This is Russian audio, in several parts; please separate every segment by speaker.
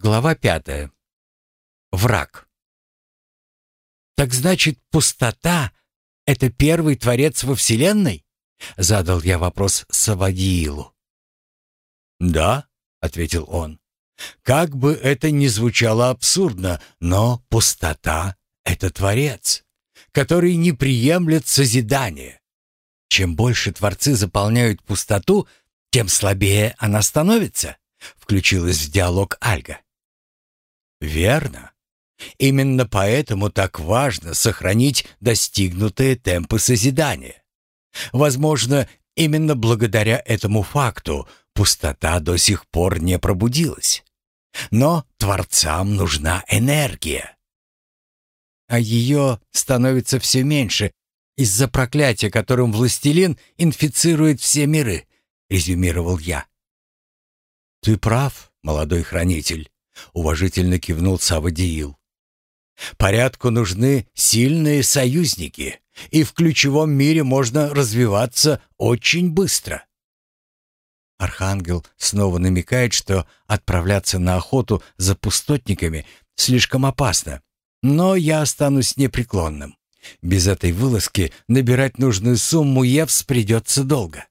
Speaker 1: Глава пятая. Враг. «Так значит, пустота — это первый творец во Вселенной?» — задал я вопрос Савадиилу.
Speaker 2: «Да», — ответил он. «Как бы это ни звучало абсурдно, но пустота — это творец, который не приемлет созидание. Чем больше творцы заполняют пустоту, тем слабее она становится», — включилась в диалог Альга. Верно. Именно поэтому так важно сохранить достигнутые темпы созидания. Возможно, именно благодаря этому факту пустота до сих пор не пробудилась. Но творцам нужна энергия.
Speaker 1: А ее становится все меньше из-за проклятия, которым властелин инфицирует все миры, резюмировал я.
Speaker 2: Ты прав, молодой хранитель уважительно кивнул Савадиил. Порядку нужны сильные союзники, и в ключевом мире можно развиваться очень быстро.
Speaker 1: Архангел снова намекает, что отправляться на охоту за пустотниками слишком опасно, но я останусь непреклонным. Без этой вылазки набирать нужную сумму Евс придется долго.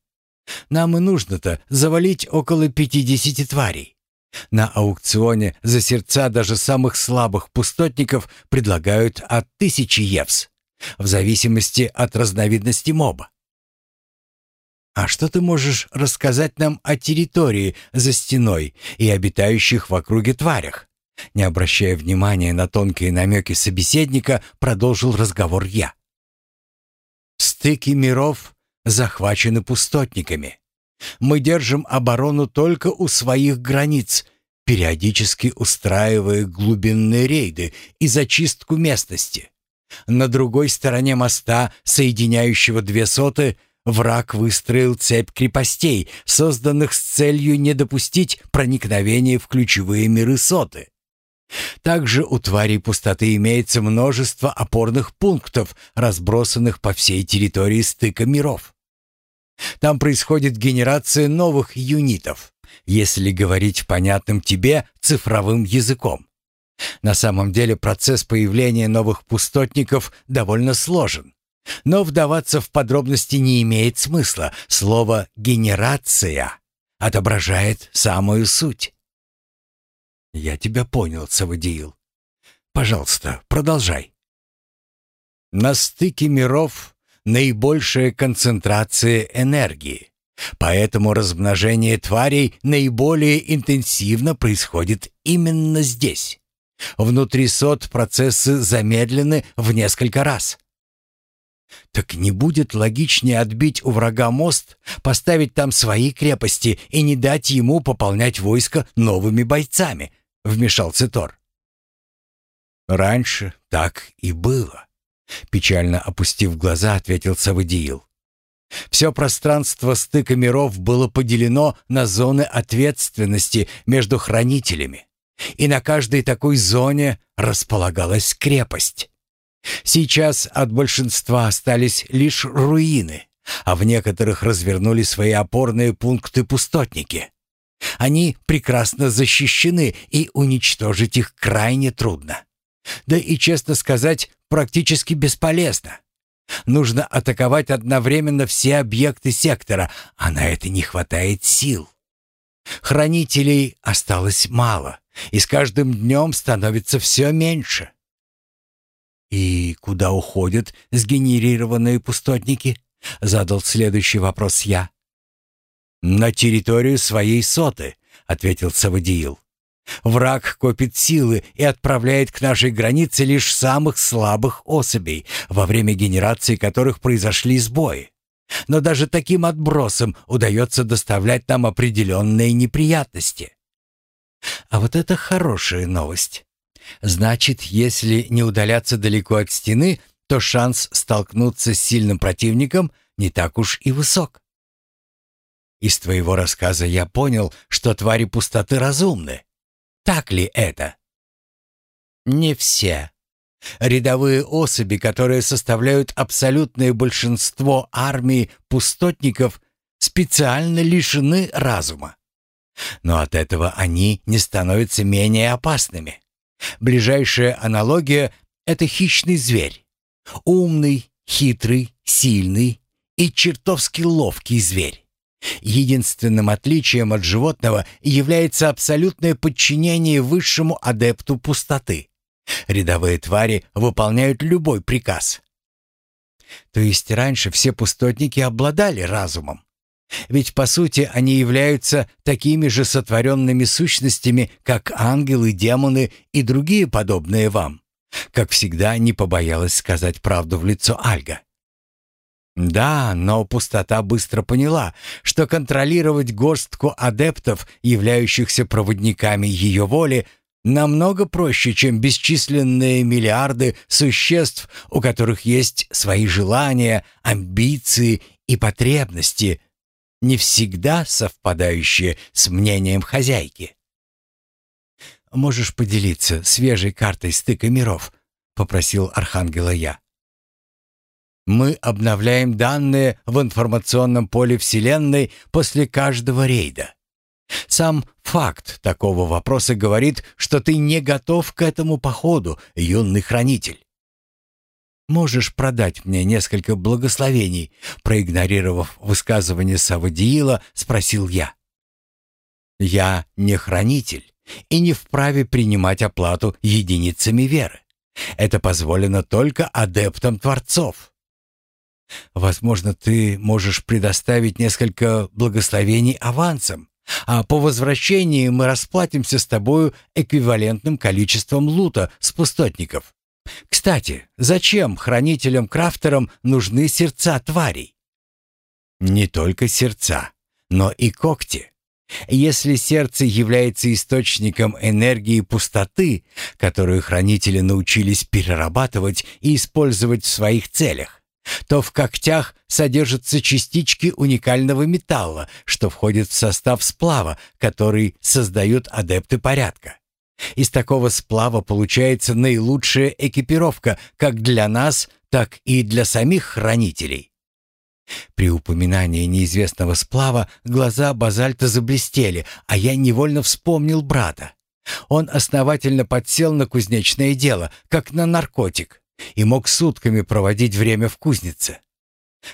Speaker 1: Нам и нужно-то завалить около пятидесяти тварей. На аукционе за сердца даже самых слабых пустотников предлагают от тысячи евс, в зависимости от разновидности моба. А что ты можешь рассказать нам о территории за стеной и обитающих в округе тварях? Не обращая внимания на тонкие намеки собеседника, продолжил разговор я. Стыки миров захвачены пустотниками. Мы держим оборону только у своих границ, периодически устраивая глубинные рейды и зачистку местности. На другой стороне моста, соединяющего две соты, враг выстроил цепь крепостей, созданных с целью не допустить проникновения в ключевые миры соты. Также у тварей пустоты имеется множество опорных пунктов, разбросанных по всей территории стыка миров. Там происходит генерация новых юнитов, если говорить понятным тебе цифровым языком. На самом деле процесс появления новых пустотников довольно сложен. Но вдаваться в подробности не имеет смысла. Слово «генерация» отображает самую суть. «Я тебя понял, Савадиил. Пожалуйста, продолжай». На стыке миров наибольшая концентрация энергии. Поэтому размножение тварей наиболее интенсивно происходит именно здесь. Внутри сот процессы замедлены в несколько раз. Так не будет логичнее отбить у врага мост, поставить там свои крепости и не дать ему пополнять войско новыми бойцами, вмешался Тор. Раньше так и было. Печально опустив глаза, ответил Савадиил. Все пространство стыка миров было поделено на зоны ответственности между хранителями, и на каждой такой зоне располагалась крепость. Сейчас от большинства остались лишь руины, а в некоторых развернули свои опорные пункты пустотники. Они прекрасно защищены, и уничтожить их крайне трудно. Да и, честно сказать, практически бесполезно. Нужно атаковать одновременно все объекты сектора, а на это не хватает сил. Хранителей осталось мало, и с каждым днем становится все меньше. «И куда уходят сгенерированные пустотники?» — задал следующий вопрос я. «На территорию своей соты», — ответил Савадиил. Враг копит силы и отправляет к нашей границе лишь самых слабых особей, во время генерации которых произошли сбои. Но даже таким отбросам удается доставлять нам определенные неприятности. А вот это хорошая новость. Значит, если не удаляться далеко от стены, то шанс столкнуться с сильным противником не так уж и высок. Из твоего рассказа я понял, что твари пустоты разумны. Так ли это? Не все. Рядовые особи, которые составляют абсолютное большинство армии пустотников, специально лишены разума. Но от этого они не становятся менее опасными. Ближайшая аналогия — это хищный зверь. Умный, хитрый, сильный и чертовски ловкий зверь. Единственным отличием от животного является абсолютное подчинение высшему адепту пустоты. Рядовые твари выполняют любой приказ. То есть раньше все пустотники обладали разумом. Ведь по сути они являются такими же сотворенными сущностями, как ангелы, демоны и другие подобные вам. Как всегда, не побоялась сказать правду в лицо Альга. Да, но пустота быстро поняла, что контролировать горстку адептов, являющихся проводниками ее воли, намного проще, чем бесчисленные миллиарды существ, у которых есть свои желания, амбиции и потребности, не всегда совпадающие с мнением хозяйки. «Можешь поделиться свежей картой стыка миров?» — попросил Архангела я. Мы обновляем данные в информационном поле Вселенной после каждого рейда. Сам факт такого вопроса говорит, что ты не готов к этому походу, юный хранитель. Можешь продать мне несколько благословений, проигнорировав высказывание Савадиила, спросил я. Я не хранитель и не вправе принимать оплату единицами веры. Это позволено только адептам Творцов. Возможно, ты можешь предоставить несколько благословений авансом, а по возвращении мы расплатимся с тобою эквивалентным количеством лута с пустотников. Кстати, зачем хранителям-крафтерам нужны сердца тварей? Не только сердца, но и когти. Если сердце является источником энергии пустоты, которую хранители научились перерабатывать и использовать в своих целях, то в когтях содержатся частички уникального металла, что входит в состав сплава, который создают адепты порядка. Из такого сплава получается наилучшая экипировка как для нас, так и для самих хранителей. При упоминании неизвестного сплава глаза базальта заблестели, а я невольно вспомнил брата. Он основательно подсел на кузнечное дело, как на наркотик и мог сутками проводить время в кузнице.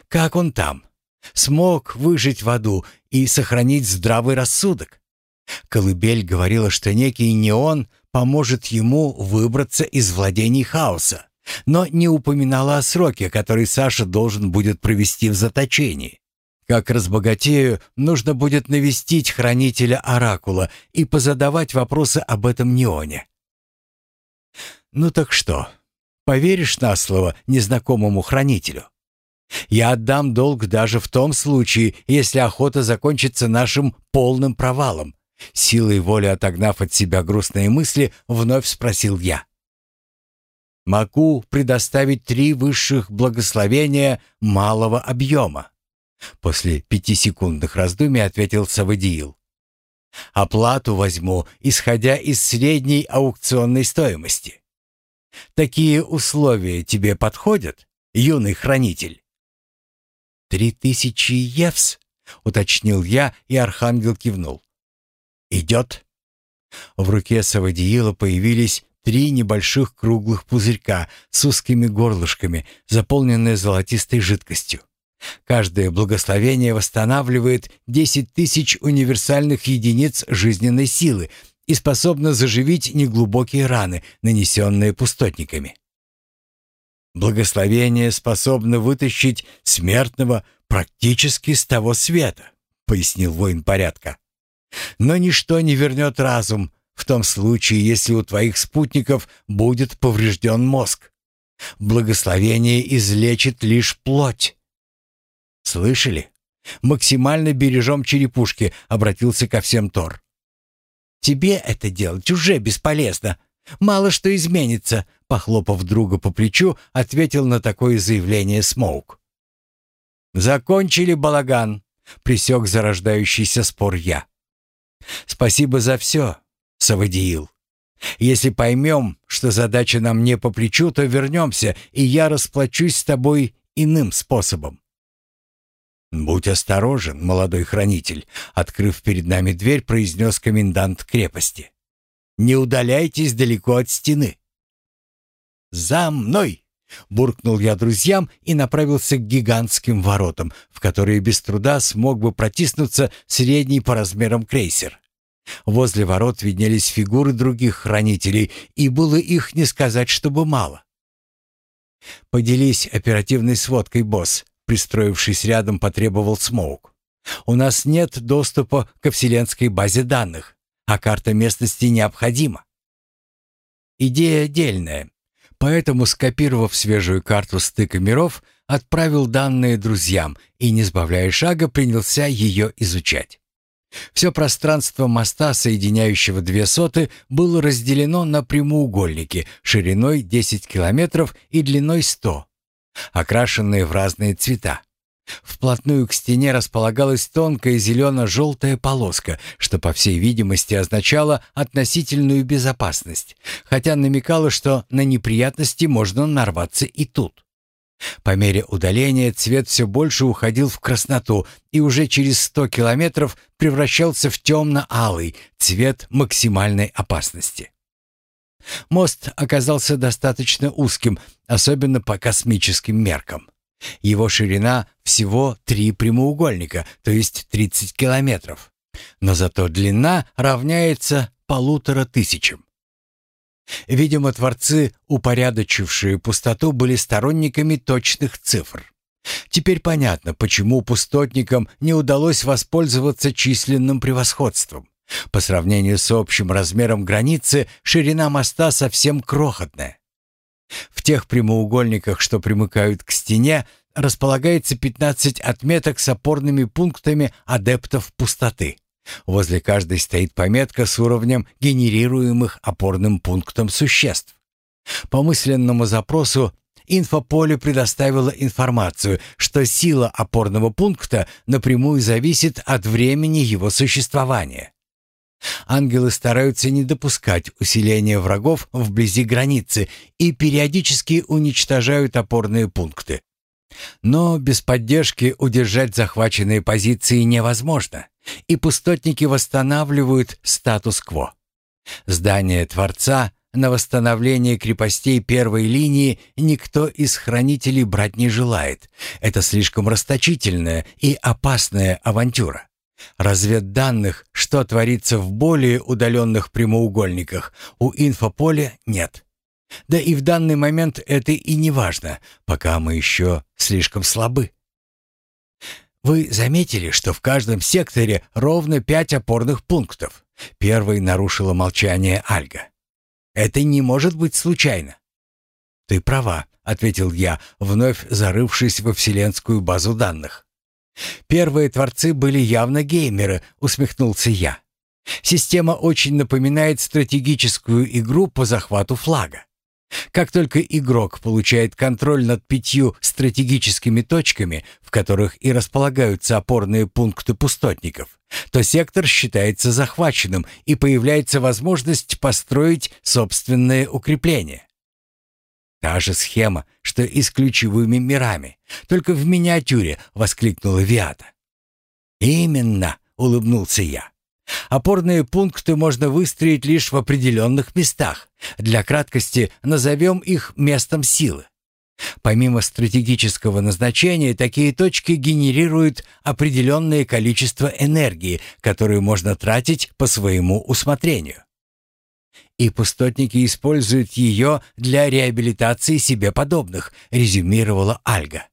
Speaker 1: Как он там? Смог выжить в аду и сохранить здравый рассудок? Колыбель говорила, что некий неон поможет ему выбраться из владений хаоса, но не упоминала о сроке, который Саша должен будет провести в заточении. Как разбогатею, нужно будет навестить хранителя Оракула и позадавать вопросы об этом неоне. Ну так что, Поверишь на слово незнакомому хранителю? Я отдам долг даже в том случае, если охота закончится нашим полным провалом. Силой воли отогнав от себя грустные мысли, вновь спросил я. «Могу предоставить три высших благословения малого объема», после пятисекундных раздумий ответил Савадиил. «Оплату возьму, исходя из средней аукционной стоимости. Такие условия тебе подходят, юный хранитель?» «Три тысячи евс», — уточнил я, и архангел кивнул. «Идет». В руке Савадиила появились три небольших круглых пузырька с узкими горлышками, заполненные золотистой жидкостью. Каждое благословение восстанавливает 10 тысяч универсальных единиц жизненной силы и способна заживить неглубокие раны, нанесенные пустотниками. Благословение способно вытащить смертного практически с того света, пояснил воин порядка. Но ничто не вернет разум в том случае, если у твоих спутников будет поврежден мозг. Благословение излечит лишь плоть. Слышали? Максимально бережем черепушки, обратился ко всем Тор. Тебе это делать уже бесполезно. Мало что изменится, похлопав друга по плечу, ответил на такое заявление Смоук. Закончили балаган, присек зарождающийся спор я. Спасибо за все, Савадиил. Если поймем, что задача нам не по плечу, то вернемся, и я расплачусь с тобой иным способом. «Будь осторожен, молодой хранитель», — открыв перед нами дверь, произнес комендант крепости. «Не удаляйтесь далеко от стены». «За мной!» — буркнул я друзьям и направился к гигантским воротам, в которые без труда смог бы протиснуться средний по размерам крейсер. Возле ворот виднелись фигуры других хранителей, и было их не сказать, чтобы мало. «Поделись оперативной сводкой, босс», пристроившись рядом, потребовал Смоук. «У нас нет доступа ко вселенской базе данных, а карта местности необходима». Идея дельная, поэтому, скопировав свежую карту стыка миров, отправил данные друзьям и, не сбавляя шага, принялся ее изучать. Все пространство моста, соединяющего две соты, было разделено на прямоугольники шириной 10 километров и длиной 100, окрашенные в разные цвета. Вплотную к стене располагалась тонкая зелено-желтая полоска, что, по всей видимости, означало относительную безопасность, хотя намекало, что на неприятности можно нарваться и тут. По мере удаления цвет все больше уходил в красноту и уже через сто километров превращался в темно-алый цвет максимальной опасности. Мост оказался достаточно узким, особенно по космическим меркам. Его ширина всего три прямоугольника, то есть 30 километров. Но зато длина равняется полутора тысячам. Видимо, творцы, упорядочившие пустоту, были сторонниками точных цифр. Теперь понятно, почему пустотникам не удалось воспользоваться численным превосходством. По сравнению с общим размером границы, ширина моста совсем крохотная. В тех прямоугольниках, что примыкают к стене, располагается 15 отметок с опорными пунктами адептов пустоты. Возле каждой стоит пометка с уровнем генерируемых опорным пунктом существ. По мысленному запросу инфополе предоставило информацию, что сила опорного пункта напрямую зависит от времени его существования. Ангелы стараются не допускать усиления врагов вблизи границы и периодически уничтожают опорные пункты. Но без поддержки удержать захваченные позиции невозможно и пустотники восстанавливают статус-кво. Здание Творца на восстановление крепостей первой линии никто из хранителей брать не желает. Это слишком расточительная и опасная авантюра. Разведданных, что творится в более удаленных прямоугольниках, у инфополя нет. Да и в данный момент это и не важно, пока мы еще слишком слабы. Вы заметили, что в каждом секторе ровно пять опорных пунктов? Первый нарушила молчание Альга. Это не может быть случайно. Ты права, ответил я, вновь зарывшись во вселенскую базу данных. Первые творцы были явно геймеры, усмехнулся я. Система очень напоминает стратегическую игру по захвату флага. Как только игрок получает контроль над пятью стратегическими точками, в которых и располагаются опорные пункты пустотников, то сектор считается захваченным и появляется возможность построить собственное укрепление. Та же схема, что и с ключевыми мирами, только в миниатюре, воскликнула Виата. Именно, улыбнулся я. Опорные пункты можно выстроить лишь в определенных местах. Для краткости назовем их местом силы. Помимо стратегического назначения, такие точки генерируют определенное количество энергии, которую можно тратить по своему усмотрению. И пустотники используют ее для реабилитации себе подобных, резюмировала Альга.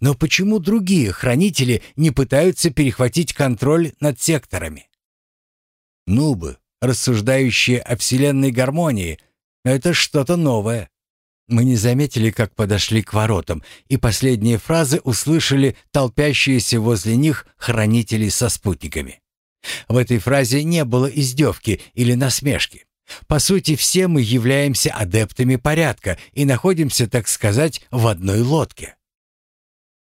Speaker 1: Но почему другие хранители не пытаются перехватить контроль над секторами? Нубы, рассуждающие о вселенной гармонии, это что-то новое. Мы не заметили, как подошли к воротам, и последние фразы услышали толпящиеся возле них хранители со спутниками. В этой фразе не было издевки или насмешки. По сути, все мы являемся адептами порядка и находимся, так сказать, в одной лодке.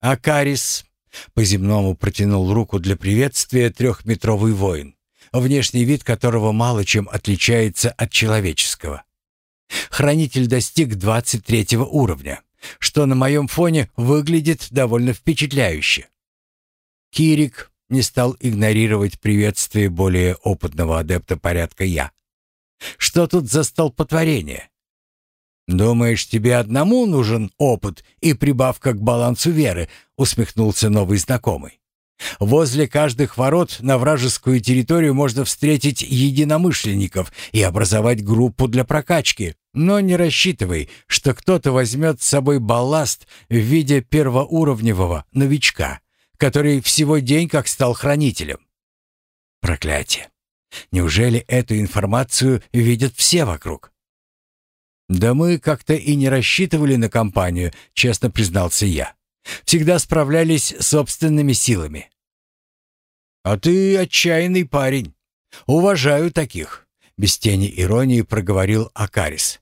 Speaker 1: «Акарис», — по-земному протянул руку для приветствия трехметровый воин внешний вид которого мало чем отличается от человеческого. Хранитель достиг 23 уровня, что на моем фоне выглядит довольно впечатляюще. Кирик не стал игнорировать приветствие более опытного адепта порядка я. «Что тут за столпотворение?» «Думаешь, тебе одному нужен опыт и прибавка к балансу веры?» — усмехнулся новый знакомый. «Возле каждых ворот на вражескую территорию можно встретить единомышленников и образовать группу для прокачки, но не рассчитывай, что кто-то возьмет с собой балласт в виде первоуровневого новичка, который всего день как стал хранителем». Проклятие! Неужели эту информацию видят все вокруг? «Да мы как-то и не рассчитывали на компанию», — честно признался я. «Всегда справлялись собственными силами». «А ты отчаянный парень. Уважаю таких», — без тени иронии проговорил Акарис.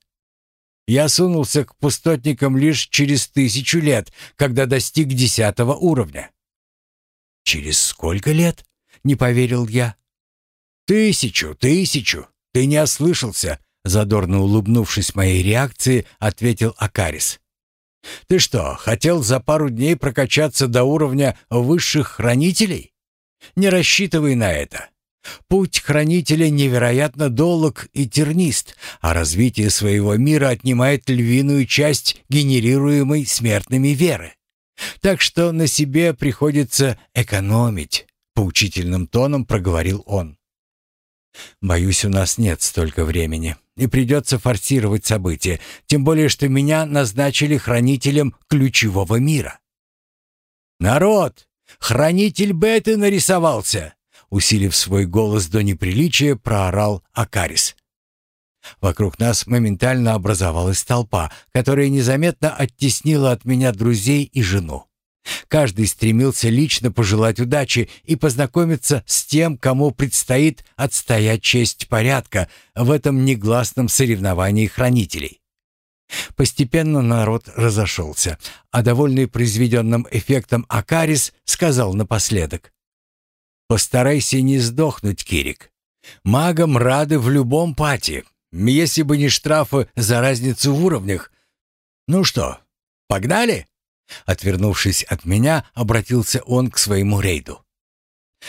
Speaker 1: «Я сунулся к пустотникам лишь через тысячу лет, когда достиг десятого уровня». «Через сколько лет?» — не поверил я. «Тысячу, тысячу. Ты не ослышался», Задорно улыбнувшись моей реакции, ответил Акарис. «Ты что, хотел за пару дней прокачаться до уровня высших хранителей? Не рассчитывай на это. Путь хранителя невероятно долг и тернист, а развитие своего мира отнимает львиную часть генерируемой смертными веры. Так что на себе приходится экономить», — поучительным тоном проговорил он. «Боюсь, у нас нет столько времени», и придется форсировать события, тем более что меня назначили хранителем ключевого мира. «Народ! Хранитель Беты нарисовался!» Усилив свой голос до неприличия, проорал Акарис. Вокруг нас моментально образовалась толпа, которая незаметно оттеснила от меня друзей и жену. Каждый стремился лично пожелать удачи и познакомиться с тем, кому предстоит отстоять честь порядка в этом негласном соревновании хранителей. Постепенно народ разошелся, а довольный произведенным эффектом Акарис сказал напоследок. «Постарайся не сдохнуть, Кирик. Магам рады в любом пати, если бы не штрафы за разницу в уровнях. Ну что, погнали?» Отвернувшись от меня, обратился он к своему рейду.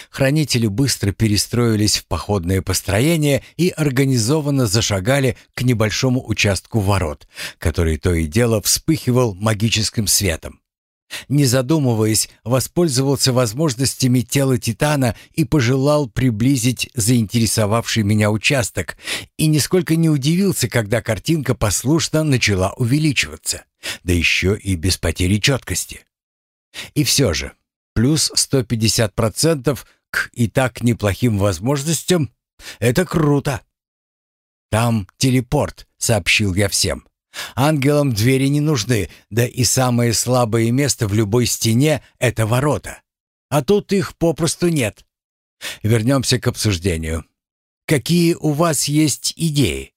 Speaker 1: Хранители быстро перестроились в походное построение и организованно зашагали к небольшому участку ворот, который то и дело вспыхивал магическим светом. Не задумываясь, воспользовался возможностями тела Титана и пожелал приблизить заинтересовавший меня участок, и нисколько не удивился, когда картинка послушно начала увеличиваться, да еще и без потери четкости. И все же, плюс 150% к и так неплохим возможностям — это круто. «Там телепорт», — сообщил я всем. Ангелам двери не нужны, да и самое слабое место в любой стене — это ворота. А тут их попросту нет. Вернемся к обсуждению. Какие у вас есть идеи?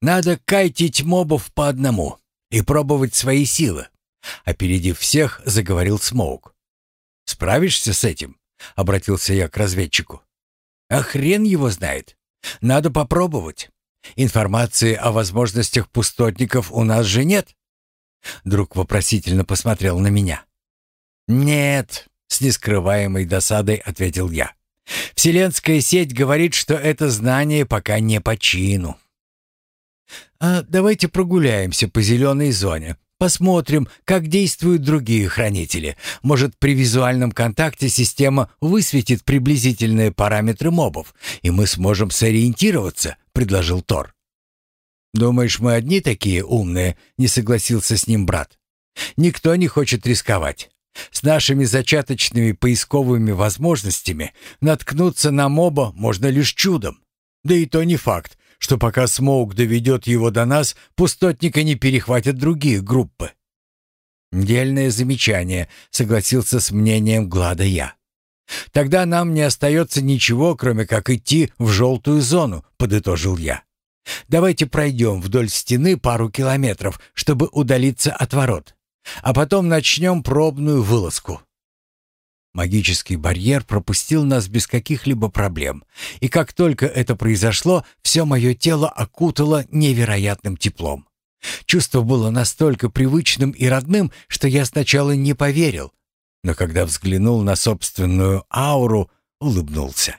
Speaker 1: Надо кайтить мобов по одному и пробовать свои силы. Опередив всех, заговорил Смоук. «Справишься с этим?» — обратился я к разведчику. «А хрен его знает. Надо попробовать. Информации о возможностях пустотников у нас же нет?» Друг вопросительно посмотрел на меня. «Нет», — с нескрываемой досадой ответил я. «Вселенская сеть говорит, что это знание пока не по чину». «А давайте прогуляемся по зеленой зоне. Посмотрим, как действуют другие хранители. Может, при визуальном контакте система высветит приблизительные параметры мобов, и мы сможем сориентироваться», — предложил Тор. «Думаешь, мы одни такие умные?» — не согласился с ним брат. «Никто не хочет рисковать. С нашими зачаточными поисковыми возможностями наткнуться на моба можно лишь чудом. Да и то не факт, что пока Смоук доведет его до нас, пустотника не перехватят другие группы. «Дельное замечание», — согласился с мнением Глада я. «Тогда нам не остается ничего, кроме как идти в желтую зону», — подытожил я. «Давайте пройдем вдоль стены пару километров, чтобы удалиться от ворот, а потом начнем пробную вылазку». Магический барьер пропустил нас без каких-либо проблем, и как только это произошло, все мое тело окутало невероятным теплом. Чувство было настолько привычным и родным, что я сначала не поверил, но когда взглянул на собственную ауру, улыбнулся.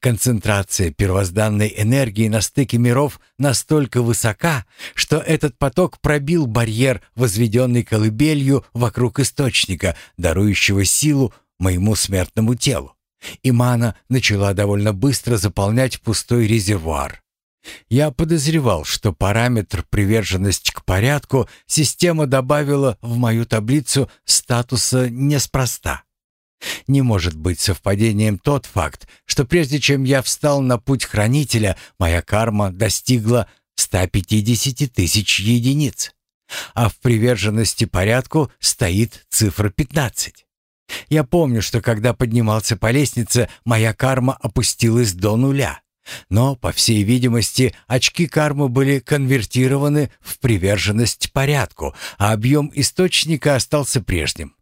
Speaker 1: Концентрация первозданной энергии на стыке миров настолько высока, что этот поток пробил барьер, возведенный колыбелью вокруг источника, дарующего силу моему смертному телу. И мана начала довольно быстро заполнять пустой резервуар. Я подозревал, что параметр приверженность к порядку система добавила в мою таблицу статуса неспроста. Не может быть совпадением тот факт, что прежде чем я встал на путь хранителя, моя карма достигла 150 тысяч единиц, а в приверженности порядку стоит цифра 15. Я помню, что когда поднимался по лестнице, моя карма опустилась до нуля. Но, по всей видимости, очки кармы были конвертированы в приверженность порядку, а объем источника остался прежним.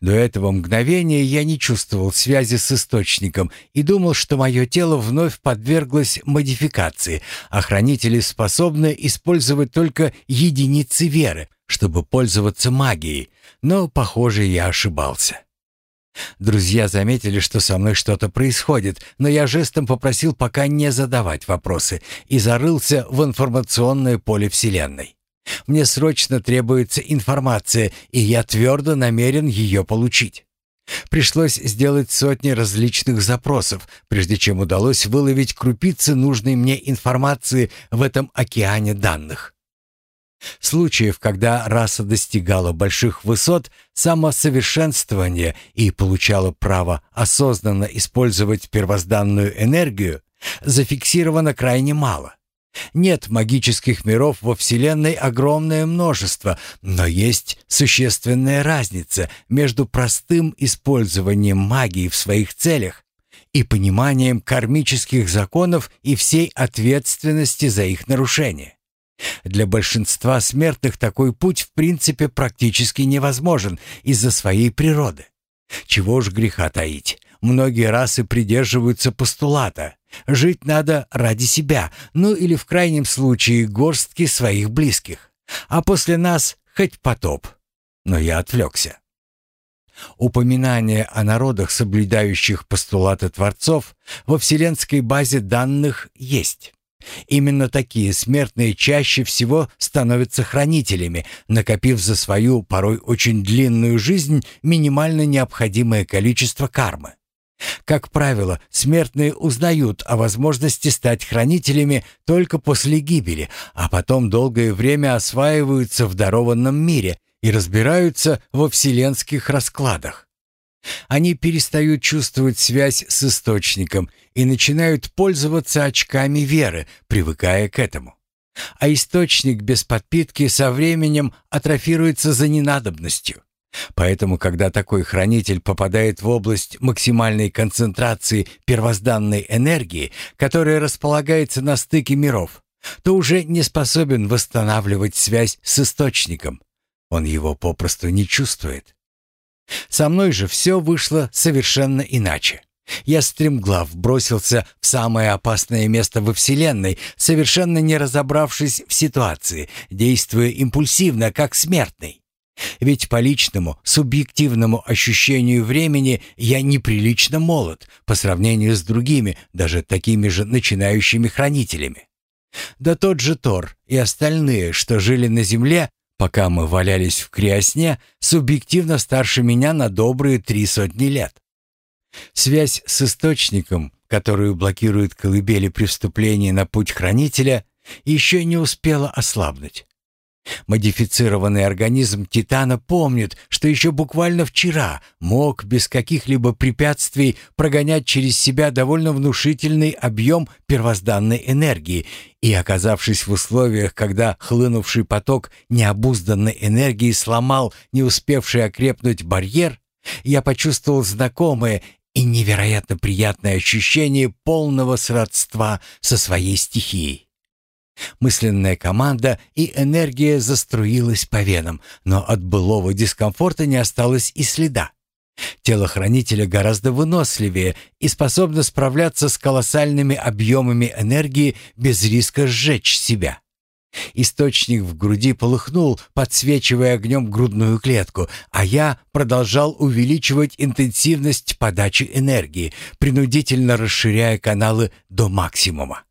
Speaker 1: До этого мгновения я не чувствовал связи с источником и думал, что мое тело вновь подверглось модификации, а хранители способны использовать только единицы веры, чтобы пользоваться магией, но, похоже, я ошибался. Друзья заметили, что со мной что-то происходит, но я жестом попросил пока не задавать вопросы и зарылся в информационное поле Вселенной. Мне срочно требуется информация, и я твердо намерен ее получить. Пришлось сделать сотни различных запросов, прежде чем удалось выловить крупицы нужной мне информации в этом океане данных. Случаев, когда раса достигала больших высот самосовершенствования и получала право осознанно использовать первозданную энергию, зафиксировано крайне мало. Нет магических миров во Вселенной огромное множество, но есть существенная разница между простым использованием магии в своих целях и пониманием кармических законов и всей ответственности за их нарушение. Для большинства смертных такой путь в принципе практически невозможен из-за своей природы. Чего ж греха таить, многие расы придерживаются постулата Жить надо ради себя, ну или в крайнем случае горстки своих близких. А после нас хоть потоп. Но я отвлекся. Упоминание о народах, соблюдающих постулаты творцов, во вселенской базе данных есть. Именно такие смертные чаще всего становятся хранителями, накопив за свою порой очень длинную жизнь минимально необходимое количество кармы. Как правило, смертные узнают о возможности стать хранителями только после гибели, а потом долгое время осваиваются в дарованном мире и разбираются во вселенских раскладах. Они перестают чувствовать связь с источником и начинают пользоваться очками веры, привыкая к этому. А источник без подпитки со временем атрофируется за ненадобностью. Поэтому, когда такой хранитель попадает в область максимальной концентрации первозданной энергии, которая располагается на стыке миров, то уже не способен восстанавливать связь с источником. Он его попросту не чувствует. Со мной же все вышло совершенно иначе. Я стремглав бросился в самое опасное место во Вселенной, совершенно не разобравшись в ситуации, действуя импульсивно, как смертный. Ведь по личному, субъективному ощущению времени я неприлично молод по сравнению с другими, даже такими же начинающими хранителями. Да тот же Тор и остальные, что жили на Земле, пока мы валялись в криосне, субъективно старше меня на добрые три сотни лет. Связь с источником, которую блокирует колыбели при вступлении на путь хранителя, еще не успела ослабнуть. Модифицированный организм Титана помнит, что еще буквально вчера мог без каких-либо препятствий прогонять через себя довольно внушительный объем первозданной энергии, и, оказавшись в условиях, когда хлынувший поток необузданной энергии сломал не успевший окрепнуть барьер, я почувствовал знакомое и невероятно приятное ощущение полного сродства со своей стихией. Мысленная команда и энергия заструилась по венам, но от былого дискомфорта не осталось и следа. Тело хранителя гораздо выносливее и способно справляться с колоссальными объемами энергии без риска сжечь себя. Источник в груди полыхнул, подсвечивая огнем грудную клетку, а я продолжал увеличивать интенсивность подачи энергии, принудительно расширяя каналы до максимума.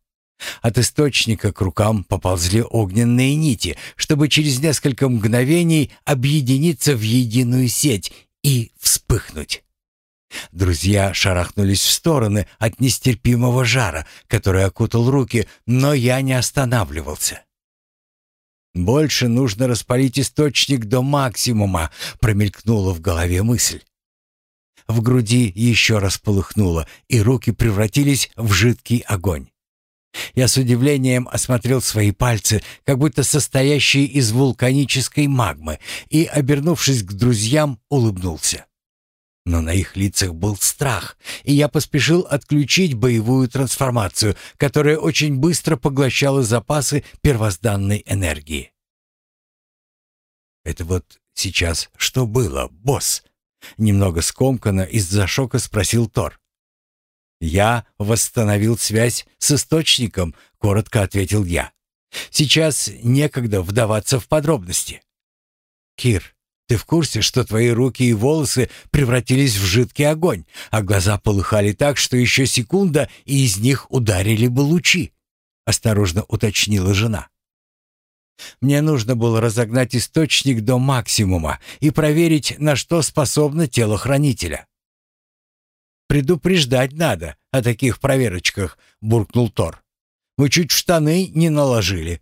Speaker 1: От источника к рукам поползли огненные нити, чтобы через несколько мгновений объединиться в единую сеть и вспыхнуть. Друзья шарахнулись в стороны от нестерпимого жара, который окутал руки, но я не останавливался. «Больше нужно распалить источник до максимума», — промелькнула в голове мысль. В груди еще раз полыхнуло, и руки превратились в жидкий огонь. Я с удивлением осмотрел свои пальцы, как будто состоящие из вулканической магмы, и, обернувшись к друзьям, улыбнулся. Но на их лицах был страх, и я поспешил отключить боевую трансформацию, которая очень быстро поглощала запасы первозданной энергии. «Это вот сейчас что было, босс?» Немного скомканно из-за шока спросил Тор. «Я восстановил связь с источником», — коротко ответил я. «Сейчас некогда вдаваться в подробности». «Кир, ты в курсе, что твои руки и волосы превратились в жидкий огонь, а глаза полыхали так, что еще секунда, и из них ударили бы лучи?» — осторожно уточнила жена. Мне нужно было разогнать источник до максимума и проверить, на что способно тело хранителя. «Предупреждать надо о таких проверочках», — буркнул Тор. «Мы чуть штаны не наложили».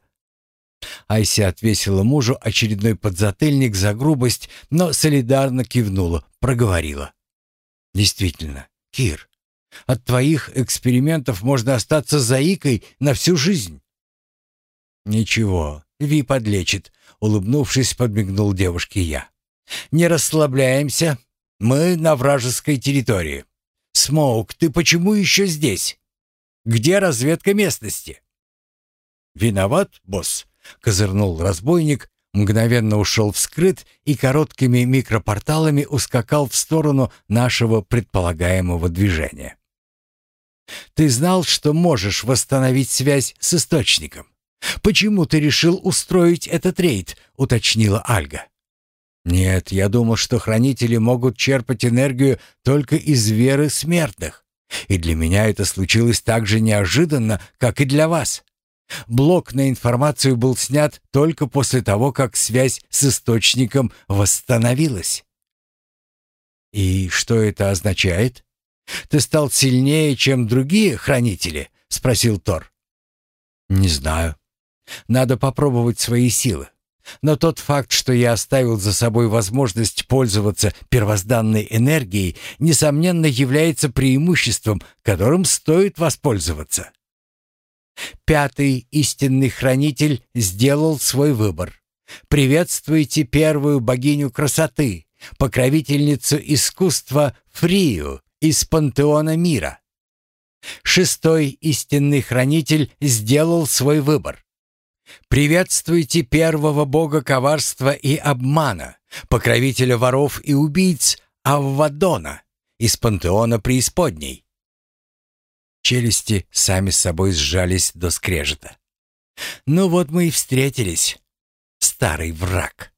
Speaker 1: Айси отвесила мужу очередной подзатыльник за грубость, но солидарно кивнула, проговорила. «Действительно, Кир, от твоих экспериментов можно остаться заикой на всю жизнь». «Ничего, Ви подлечит», — улыбнувшись, подмигнул девушке я. «Не расслабляемся. Мы на вражеской территории. Смоук, ты почему еще здесь? Где разведка местности?» «Виноват, босс», — козырнул разбойник, мгновенно ушел вскрыт и короткими микропорталами ускакал в сторону нашего предполагаемого движения. «Ты знал, что можешь восстановить связь с источником? Почему ты решил устроить этот рейд?» — уточнила Альга. Нет, я думал, что хранители могут черпать энергию только из веры смертных. И для меня это случилось так же неожиданно, как и для вас. Блок на информацию был снят только после того, как связь с источником восстановилась. «И что это означает? Ты стал сильнее, чем другие хранители?» — спросил Тор. «Не знаю. Надо попробовать свои силы. Но тот факт, что я оставил за собой возможность пользоваться первозданной энергией, несомненно является преимуществом, которым стоит воспользоваться. Пятый истинный хранитель сделал свой выбор. Приветствуйте первую богиню красоты, покровительницу искусства Фрию из пантеона мира. Шестой истинный хранитель сделал свой выбор. Приветствуйте первого бога коварства и обмана, покровителя воров и убийц Аввадона из пантеона преисподней. Челюсти сами с собой сжались до скрежета. Ну вот мы и встретились, старый враг.